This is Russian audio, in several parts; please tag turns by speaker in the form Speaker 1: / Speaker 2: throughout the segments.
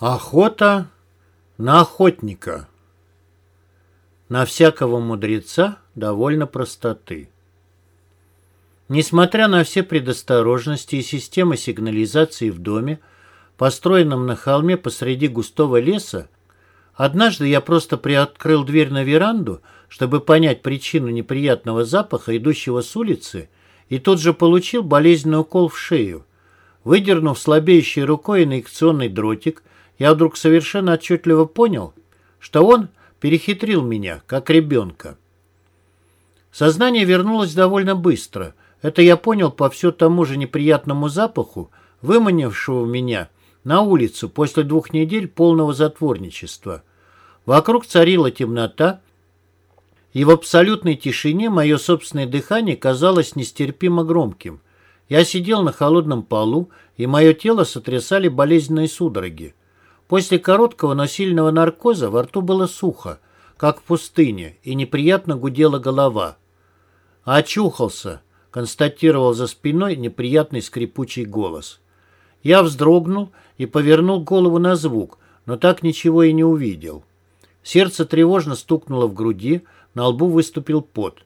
Speaker 1: Охота на охотника. На всякого мудреца довольно простоты. Несмотря на все предосторожности и системы сигнализации в доме, построенном на холме посреди густого леса, однажды я просто приоткрыл дверь на веранду, чтобы понять причину неприятного запаха, идущего с улицы, и тут же получил болезненный укол в шею. Выдернув слабеющей рукой инъекционный дротик, я вдруг совершенно отчетливо понял, что он перехитрил меня, как ребенка. Сознание вернулось довольно быстро. Это я понял по все тому же неприятному запаху, выманившего меня на улицу после двух недель полного затворничества. Вокруг царила темнота, и в абсолютной тишине мое собственное дыхание казалось нестерпимо громким. Я сидел на холодном полу, и мое тело сотрясали болезненные судороги. После короткого, но сильного наркоза во рту было сухо, как в пустыне, и неприятно гудела голова. «Очухался», — констатировал за спиной неприятный скрипучий голос. Я вздрогнул и повернул голову на звук, но так ничего и не увидел. Сердце тревожно стукнуло в груди, на лбу выступил пот.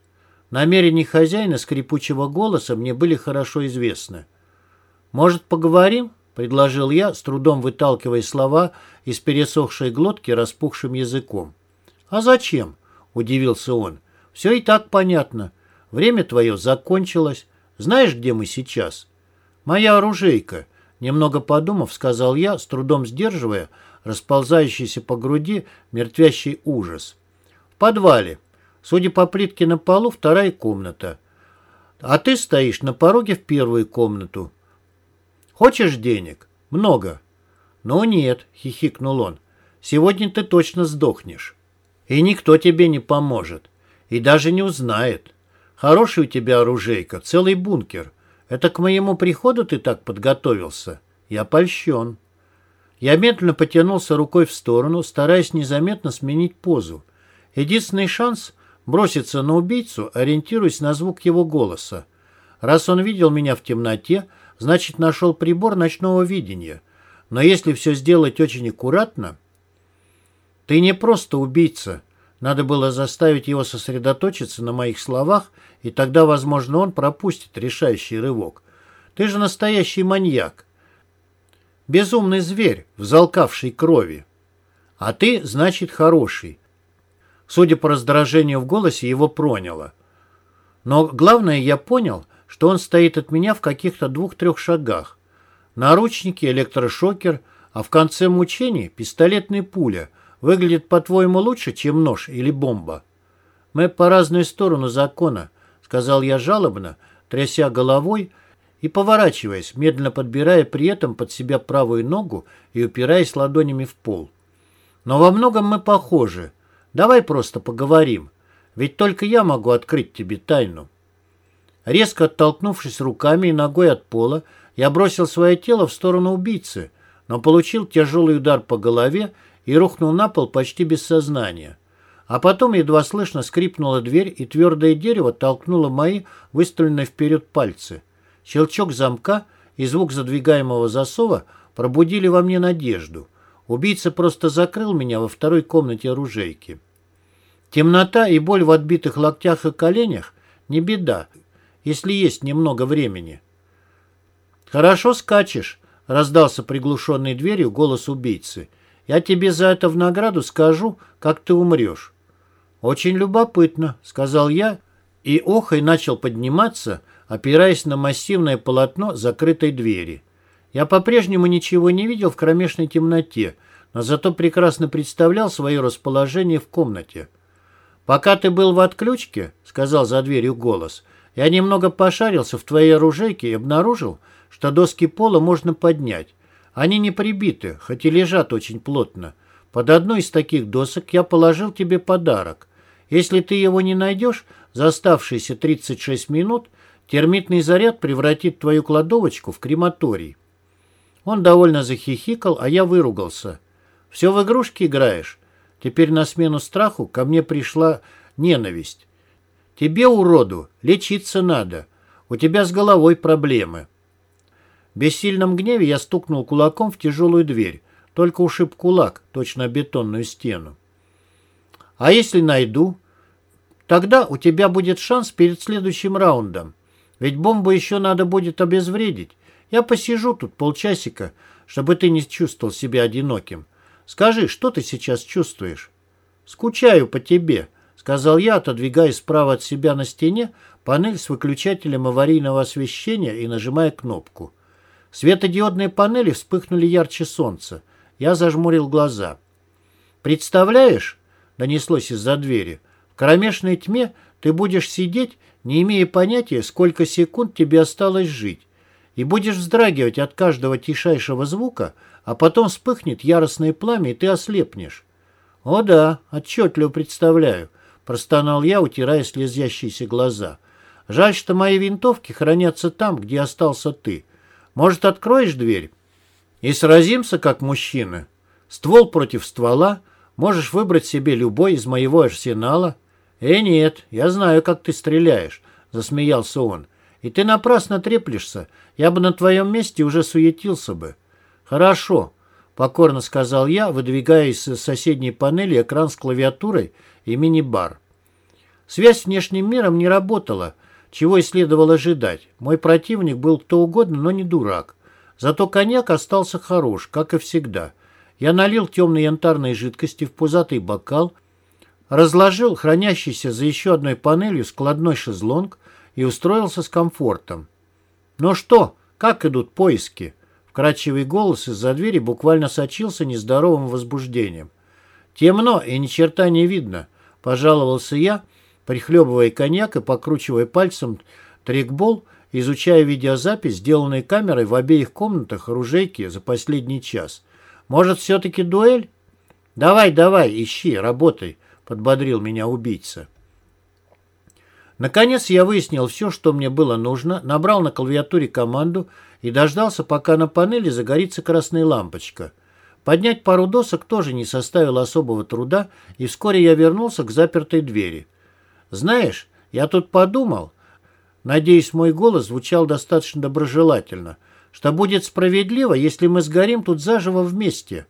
Speaker 1: Намерения хозяина скрипучего голоса мне были хорошо известны. «Может, поговорим?» Предложил я, с трудом выталкивая слова из пересохшей глотки распухшим языком. «А зачем?» – удивился он. «Все и так понятно. Время твое закончилось. Знаешь, где мы сейчас?» «Моя оружейка», – немного подумав, сказал я, с трудом сдерживая расползающийся по груди мертвящий ужас. «В подвале. Судя по плитке на полу, вторая комната. А ты стоишь на пороге в первую комнату. Хочешь денег? Много. Ну нет, хихикнул он. Сегодня ты точно сдохнешь. И никто тебе не поможет. И даже не узнает. Хороший у тебя оружейка, целый бункер. Это к моему приходу ты так подготовился? Я польщен. Я медленно потянулся рукой в сторону, стараясь незаметно сменить позу. Единственный шанс — броситься на убийцу, ориентируясь на звук его голоса. Раз он видел меня в темноте, значит, нашел прибор ночного видения. Но если все сделать очень аккуратно... Ты не просто убийца. Надо было заставить его сосредоточиться на моих словах, и тогда, возможно, он пропустит решающий рывок. Ты же настоящий маньяк. Безумный зверь, взалкавший крови. А ты, значит, хороший. Судя по раздражению в голосе, его проняло. Но главное, я понял, что он стоит от меня в каких-то двух-трех шагах. Наручники, электрошокер, а в конце мучений пистолетная пуля выглядит, по-твоему, лучше, чем нож или бомба. Мы по разную сторону закона, сказал я жалобно, тряся головой и поворачиваясь, медленно подбирая при этом под себя правую ногу и упираясь ладонями в пол. Но во многом мы похожи. Давай просто поговорим. Ведь только я могу открыть тебе тайну. Резко оттолкнувшись руками и ногой от пола, я бросил свое тело в сторону убийцы, но получил тяжелый удар по голове и рухнул на пол почти без сознания. А потом едва слышно скрипнула дверь, и твердое дерево толкнуло мои выставленные вперед пальцы. Щелчок замка и звук задвигаемого засова пробудили во мне надежду. Убийца просто закрыл меня во второй комнате оружейки. Темнота и боль в отбитых локтях и коленях – не беда, если есть немного времени. «Хорошо скачешь», — раздался приглушенной дверью голос убийцы. «Я тебе за это в награду скажу, как ты умрешь». «Очень любопытно», — сказал я, и охой начал подниматься, опираясь на массивное полотно закрытой двери. Я по-прежнему ничего не видел в кромешной темноте, но зато прекрасно представлял свое расположение в комнате. «Пока ты был в отключке», — сказал за дверью голос, — я немного пошарился в твоей оружейке и обнаружил, что доски пола можно поднять. Они не прибиты, хоть и лежат очень плотно. Под одну из таких досок я положил тебе подарок. Если ты его не найдешь, за оставшиеся 36 минут термитный заряд превратит твою кладовочку в крематорий. Он довольно захихикал, а я выругался. «Все в игрушки играешь?» Теперь на смену страху ко мне пришла ненависть. Тебе, уроду, лечиться надо. У тебя с головой проблемы. В бессильном гневе я стукнул кулаком в тяжелую дверь. только ушиб кулак, точно бетонную стену. А если найду? Тогда у тебя будет шанс перед следующим раундом. Ведь бомбу еще надо будет обезвредить. Я посижу тут полчасика, чтобы ты не чувствовал себя одиноким. Скажи, что ты сейчас чувствуешь? Скучаю по тебе, сказал я, отодвигая справа от себя на стене панель с выключателем аварийного освещения и нажимая кнопку. Светодиодные панели вспыхнули ярче солнца. Я зажмурил глаза. «Представляешь?» — донеслось из-за двери. «В кромешной тьме ты будешь сидеть, не имея понятия, сколько секунд тебе осталось жить, и будешь вздрагивать от каждого тишайшего звука, а потом вспыхнет яростное пламя, и ты ослепнешь». «О да, отчетливо представляю», — простонал я, утирая слезящиеся глаза. «Жаль, что мои винтовки хранятся там, где остался ты. Может, откроешь дверь?» И сразимся, как мужчины. Ствол против ствола. Можешь выбрать себе любой из моего арсенала. «Э, нет, я знаю, как ты стреляешь», — засмеялся он. «И ты напрасно треплешься. Я бы на твоем месте уже суетился бы». «Хорошо», — покорно сказал я, выдвигая из соседней панели экран с клавиатурой и мини-бар. Связь с внешним миром не работала, чего и следовало ожидать. Мой противник был кто угодно, но не дурак. Зато коньяк остался хорош, как и всегда. Я налил темной янтарной жидкости в пузатый бокал, разложил хранящийся за еще одной панелью складной шезлонг и устроился с комфортом. «Ну что, как идут поиски?» Вкрадчивый голос из-за двери буквально сочился нездоровым возбуждением. «Темно и ни черта не видно», — пожаловался я, прихлебывая коньяк и покручивая пальцем трикбол — изучая видеозапись, сделанной камерой в обеих комнатах оружейки за последний час. «Может, все-таки дуэль?» «Давай, давай, ищи, работай», — подбодрил меня убийца. Наконец я выяснил все, что мне было нужно, набрал на клавиатуре команду и дождался, пока на панели загорится красная лампочка. Поднять пару досок тоже не составило особого труда, и вскоре я вернулся к запертой двери. «Знаешь, я тут подумал», Надеюсь, мой голос звучал достаточно доброжелательно, что будет справедливо, если мы сгорим тут заживо вместе.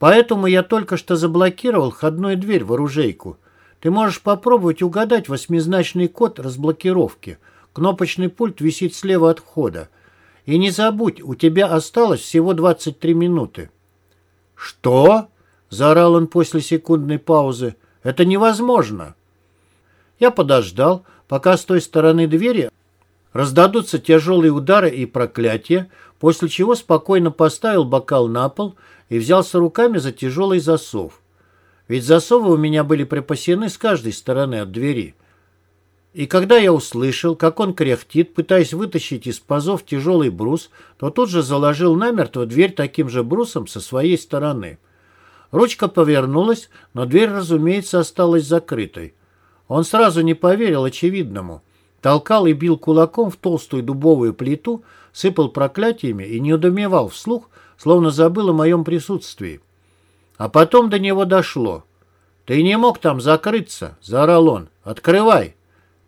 Speaker 1: Поэтому я только что заблокировал входную дверь в оружейку. Ты можешь попробовать угадать восьмизначный код разблокировки. Кнопочный пульт висит слева от входа. И не забудь, у тебя осталось всего 23 минуты. «Что?» – заорал он после секундной паузы. «Это невозможно!» Я подождал, пока с той стороны двери раздадутся тяжелые удары и проклятия, после чего спокойно поставил бокал на пол и взялся руками за тяжелый засов. Ведь засовы у меня были припасены с каждой стороны от двери. И когда я услышал, как он кряхтит, пытаясь вытащить из пазов тяжелый брус, то тут же заложил намертво дверь таким же брусом со своей стороны. Ручка повернулась, но дверь, разумеется, осталась закрытой. Он сразу не поверил очевидному. Толкал и бил кулаком в толстую дубовую плиту, сыпал проклятиями и не удумевал вслух, словно забыл о моем присутствии. А потом до него дошло. «Ты не мог там закрыться!» — заорал он. «Открывай!»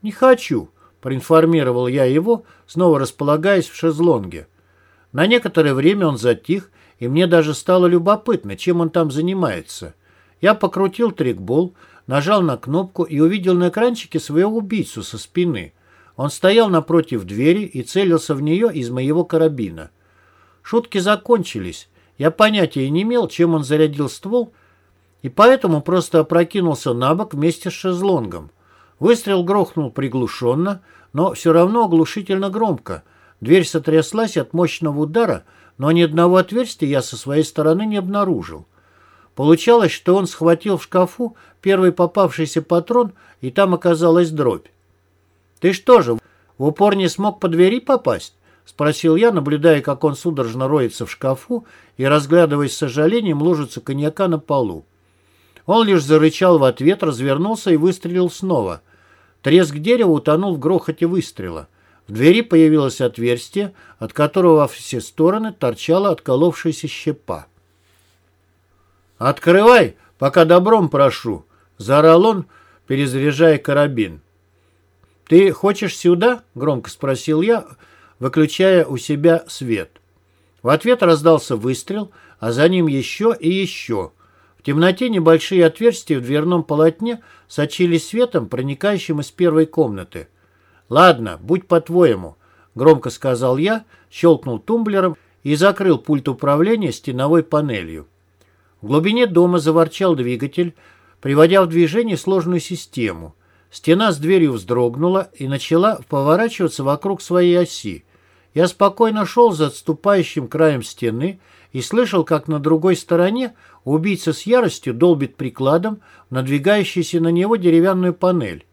Speaker 1: «Не хочу!» — проинформировал я его, снова располагаясь в шезлонге. На некоторое время он затих, и мне даже стало любопытно, чем он там занимается. Я покрутил трикбол, нажал на кнопку и увидел на экранчике своего убийцу со спины. Он стоял напротив двери и целился в нее из моего карабина. Шутки закончились. Я понятия не имел, чем он зарядил ствол, и поэтому просто опрокинулся на бок вместе с шезлонгом. Выстрел грохнул приглушенно, но все равно оглушительно громко. Дверь сотряслась от мощного удара, но ни одного отверстия я со своей стороны не обнаружил. Получалось, что он схватил в шкафу первый попавшийся патрон, и там оказалась дробь. «Ты что же, в упор не смог по двери попасть?» — спросил я, наблюдая, как он судорожно роется в шкафу и разглядывая с сожалением лужицу коньяка на полу. Он лишь зарычал в ответ, развернулся и выстрелил снова. Треск дерева утонул в грохоте выстрела. В двери появилось отверстие, от которого во все стороны торчала отколовшаяся щепа. «Открывай, пока добром прошу!» — заорал он, перезаряжая карабин. «Ты хочешь сюда?» — громко спросил я, выключая у себя свет. В ответ раздался выстрел, а за ним еще и еще. В темноте небольшие отверстия в дверном полотне сочились светом, проникающим из первой комнаты. «Ладно, будь по-твоему», — громко сказал я, щелкнул тумблером и закрыл пульт управления стеновой панелью. В глубине дома заворчал двигатель, приводя в движение сложную систему. Стена с дверью вздрогнула и начала поворачиваться вокруг своей оси. Я спокойно шел за отступающим краем стены и слышал, как на другой стороне убийца с яростью долбит прикладом надвигающуюся на него деревянную панель.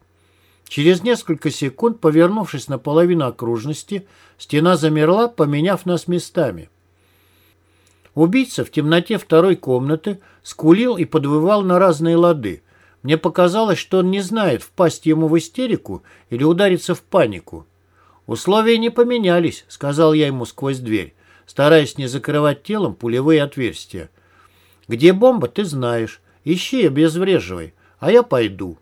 Speaker 1: Через несколько секунд, повернувшись наполовину окружности, стена замерла, поменяв нас местами. Убийца в темноте второй комнаты скулил и подвывал на разные лады. Мне показалось, что он не знает, впасть ему в истерику или удариться в панику. «Условия не поменялись», — сказал я ему сквозь дверь, стараясь не закрывать телом пулевые отверстия. «Где бомба, ты знаешь. Ищи, обезвреживай, а я пойду».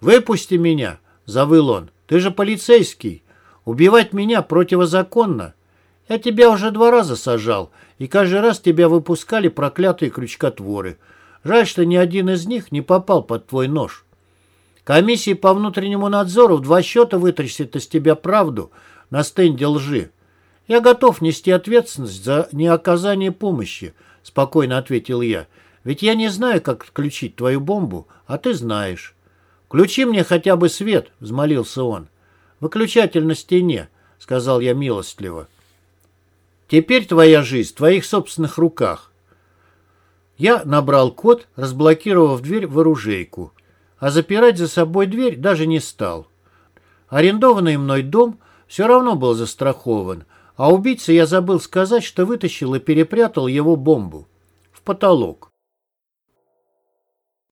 Speaker 1: «Выпусти меня», — завыл он. «Ты же полицейский. Убивать меня противозаконно. Я тебя уже два раза сажал, и каждый раз тебя выпускали проклятые крючкотворы. Жаль, что ни один из них не попал под твой нож. Комиссии по внутреннему надзору в два счета вытрясет из тебя правду на стенде лжи. Я готов нести ответственность за неоказание помощи, спокойно ответил я. Ведь я не знаю, как включить твою бомбу, а ты знаешь. «Включи мне хотя бы свет», — взмолился он. «Выключатель на стене», — сказал я милостливо. Теперь твоя жизнь в твоих собственных руках. Я набрал код, разблокировав дверь в оружейку, а запирать за собой дверь даже не стал. Арендованный мной дом все равно был застрахован, а убийце я забыл сказать, что вытащил и перепрятал его бомбу в потолок.